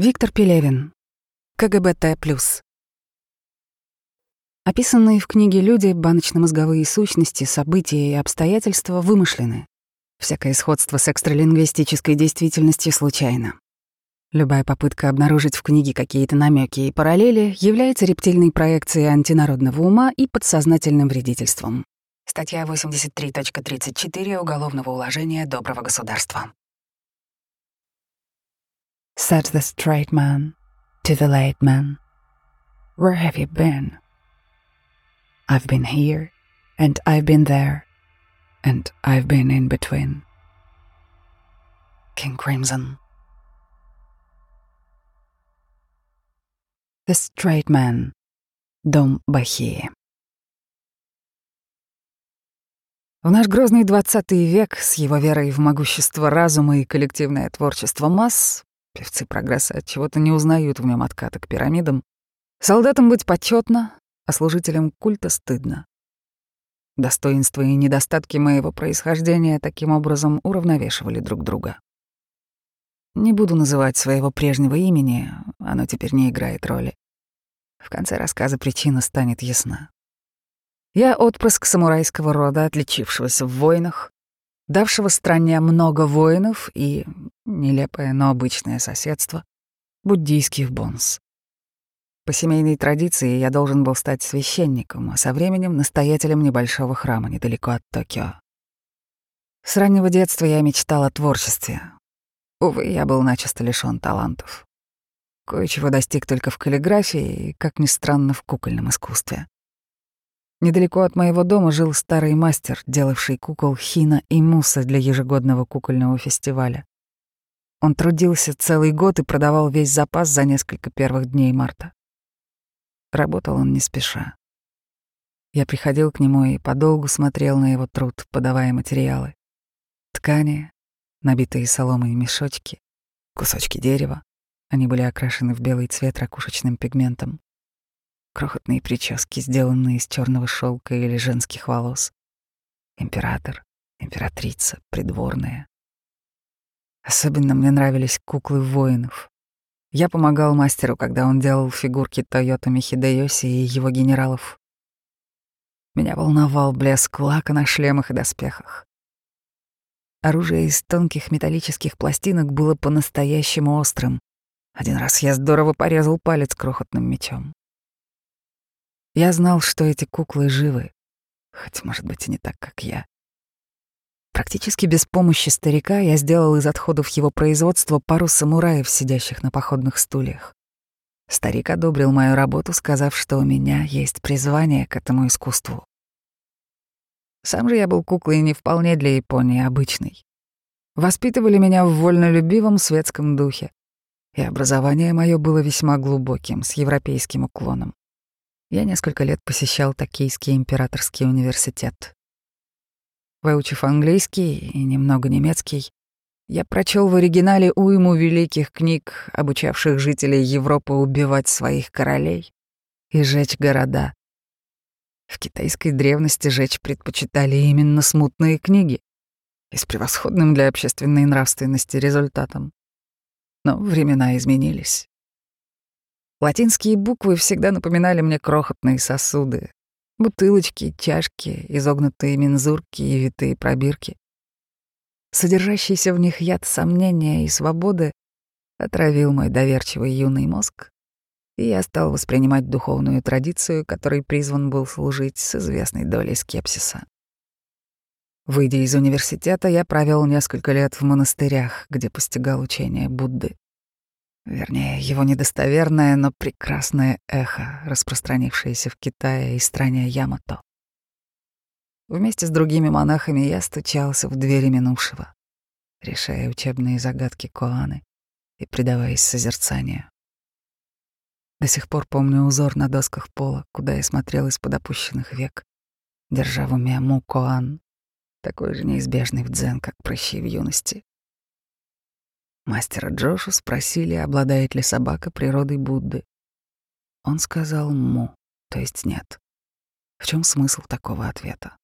Виктор Пелевин. КГБТ+. Описанные в книге люди, баночно-мозговые сущности, события и обстоятельства вымышлены. Всякое сходство с экстралингвистической действительностью случайно. Любая попытка обнаружить в книге какие-то намеки и параллели является рептильной проекцией антинародного ума и подсознательным вредительством. Статья 83.34 Уголовного уложения Доброго государства. Said the straight man to the late man, Where have you been? I've been here, and I've been there, and I've been in between. King Crimson. The Straight Man. Дом Бахии. В наш грозный двадцатый век с его верой в могущество разума и коллективное творчество масс Певцы прогресса от чего-то не узнают в нем отката к пирамидам. Солдатам быть почетно, а служителям культа стыдно. Достоинства и недостатки моего происхождения таким образом уравновешивали друг друга. Не буду называть своего прежнего имени, оно теперь не играет роли. В конце рассказа причина станет ясна. Я отпрыск самурайского рода, отличившегося в войнах, давшего стране много воинов и, нелепое, но обычное соседство, буддийских бонс. По семейной традиции я должен был стать священником, а со временем настоятелем небольшого храма недалеко от Токио. С раннего детства я мечтал о творчестве. Увы, я был начисто лишён талантов. Кое-чего достиг только в каллиграфии и, как ни странно, в кукольном искусстве. Недалеко от моего дома жил старый мастер, делавший кукол Хина и Муса для ежегодного кукольного фестиваля. Он трудился целый год и продавал весь запас за несколько первых дней марта. Работал он не спеша. Я приходил к нему и подолгу смотрел на его труд, подавая материалы. Ткани, набитые соломой мешочки, кусочки дерева. Они были окрашены в белый цвет ракушечным пигментом крохотные прически, сделанные из черного шелка или женских волос. Император, императрица, придворная. Особенно мне нравились куклы воинов. Я помогал мастеру, когда он делал фигурки Тойотами Хидеоси и его генералов. Меня волновал блеск лака на шлемах и доспехах. Оружие из тонких металлических пластинок было по-настоящему острым. Один раз я здорово порезал палец крохотным мечом. Я знал, что эти куклы живы, хоть, может быть, и не так, как я. Практически без помощи старика я сделал из отходов его производства пару самураев, сидящих на походных стульях. Старик одобрил мою работу, сказав, что у меня есть призвание к этому искусству. Сам же я был куклой не вполне для Японии обычной. Воспитывали меня в вольнолюбивом светском духе, и образование мое было весьма глубоким, с европейским уклоном я несколько лет посещал Токийский императорский университет. Выучив английский и немного немецкий, я прочел в оригинале уйму великих книг, обучавших жителей Европы убивать своих королей и жечь города. В китайской древности жечь предпочитали именно смутные книги и с превосходным для общественной нравственности результатом. Но времена изменились. Латинские буквы всегда напоминали мне крохотные сосуды. Бутылочки, чашки, изогнутые мензурки и витые пробирки. Содержащийся в них яд сомнения и свободы отравил мой доверчивый юный мозг, и я стал воспринимать духовную традицию, которой призван был служить с известной долей скепсиса. Выйдя из университета, я провел несколько лет в монастырях, где постигал учение Будды. Вернее, его недостоверное, но прекрасное эхо, распространившееся в Китае и стране Ямато. Вместе с другими монахами я стучался в двери минувшего, решая учебные загадки Коаны и предаваясь созерцанию. До сих пор помню узор на досках пола, куда я смотрел из-под опущенных век, держа в уме Му Коан, такой же неизбежный в дзен, как прыщи в юности. Мастера Джошу спросили, обладает ли собака природой Будды. Он сказал «му», то есть «нет». В чем смысл такого ответа?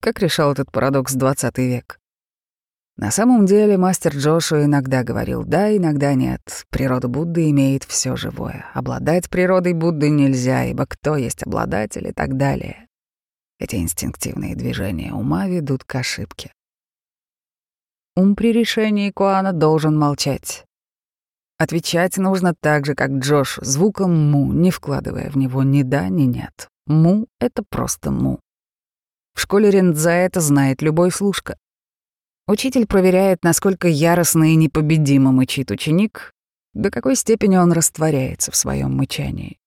Как решал этот парадокс 20 век? На самом деле мастер Джошу иногда говорил «да», иногда «нет». Природа Будды имеет все живое. Обладать природой Будды нельзя, ибо кто есть обладатель и так далее. Эти инстинктивные движения ума ведут к ошибке. Ум при решении Куана должен молчать. Отвечать нужно так же, как Джош, звуком «му», не вкладывая в него ни «да», ни «нет». «Му» — это просто «му». В школе Рендза это знает любой служка. Учитель проверяет, насколько яростно и непобедимо мычит ученик, до какой степени он растворяется в своем мычании.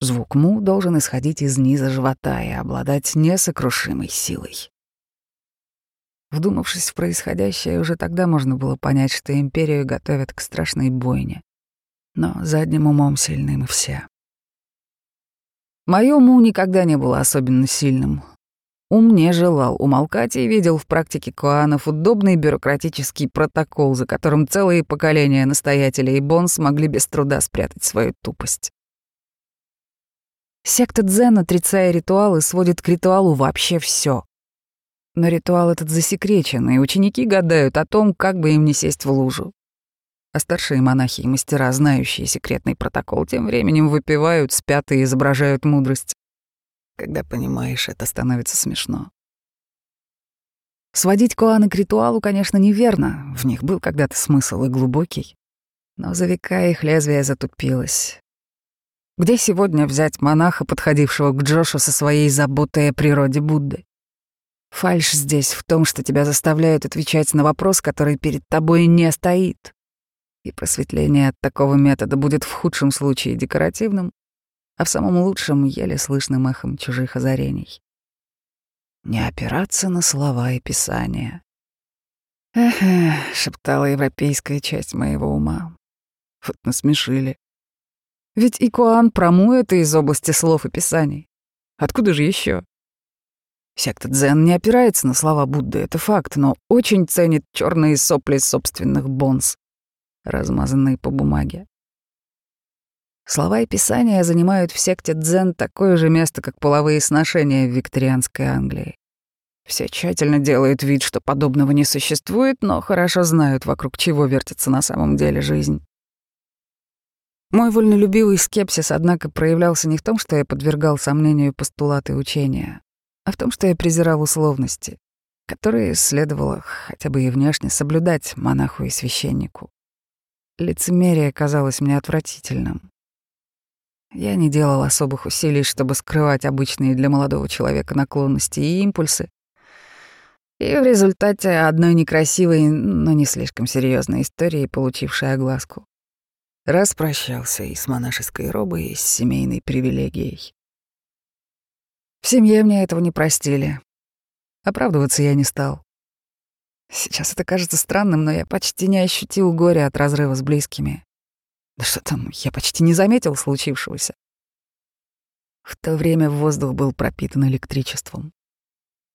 Звук му должен исходить из низа живота и обладать несокрушимой силой. Вдумавшись в происходящее, уже тогда можно было понять, что империю готовят к страшной бойне. Но задним умом сильны мы все. Моё му никогда не было особенно сильным. Ум не желал умолкать и видел в практике Коанов удобный бюрократический протокол, за которым целые поколения настоятелей Бон смогли без труда спрятать свою тупость. Секта дзен, отрицая ритуалы, сводит к ритуалу вообще все. Но ритуал этот засекречен, и ученики гадают о том, как бы им не сесть в лужу. А старшие монахи и мастера, знающие секретный протокол, тем временем выпивают, спят и изображают мудрость. Когда понимаешь, это становится смешно. Сводить коаны к ритуалу, конечно, неверно. В них был когда-то смысл и глубокий. Но за века их лезвие затупилось. Где сегодня взять монаха, подходившего к Джошу со своей заботой о природе Будды? Фальш здесь в том, что тебя заставляют отвечать на вопрос, который перед тобой не стоит. И просветление от такого метода будет в худшем случае декоративным, а в самом лучшем — еле слышным эхом чужих озарений. Не опираться на слова и писания. «Эх, — шептала европейская часть моего ума. Вот насмешили. Ведь Икуан прому это из области слов и писаний. Откуда же еще? Секта Дзен не опирается на слова Будды, это факт, но очень ценит черные сопли собственных бонс, размазанные по бумаге. Слова и писания занимают в секте дзен такое же место, как половые сношения в викторианской Англии. Все тщательно делают вид, что подобного не существует, но хорошо знают, вокруг чего вертится на самом деле жизнь. Мой вольнолюбивый скепсис, однако, проявлялся не в том, что я подвергал сомнению постулаты учения, а в том, что я презирал условности, которые следовало хотя бы и внешне соблюдать монаху и священнику. Лицемерие казалось мне отвратительным. Я не делал особых усилий, чтобы скрывать обычные для молодого человека наклонности и импульсы. И в результате одной некрасивой, но не слишком серьезной истории, получившей огласку, распрощался и с монашеской робой, и с семейной привилегией. В семье мне этого не простили. Оправдываться я не стал. Сейчас это кажется странным, но я почти не ощутил горя от разрыва с близкими. Да что там, я почти не заметил случившегося. В то время воздух был пропитан электричеством.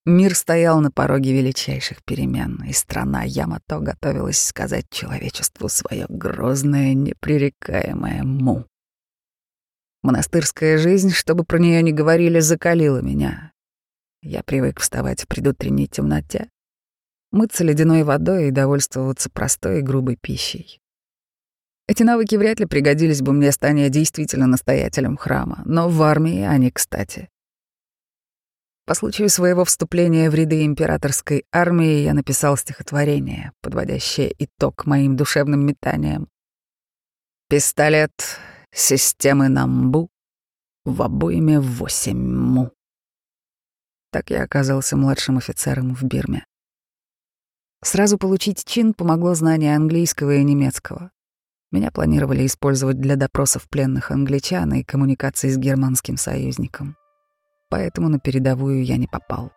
Мир стоял на пороге величайших перемен, и страна Ямато готовилась сказать человечеству свое грозное, непререкаемое «му». Монастырская жизнь, чтобы про нее не говорили, закалила меня. Я привык вставать в предутренней темноте, мыться ледяной водой и довольствоваться простой и грубой пищей. Эти навыки вряд ли пригодились бы мне, станя действительно настоятелем храма, но в армии они кстати. По случаю своего вступления в ряды императорской армии я написал стихотворение, подводящее итог моим душевным метаниям. «Пистолет системы Намбу в обойме восемь му». Так я оказался младшим офицером в Бирме. Сразу получить чин помогло знание английского и немецкого. Меня планировали использовать для допросов пленных англичан и коммуникации с германским союзником. Поэтому на передовую я не попал.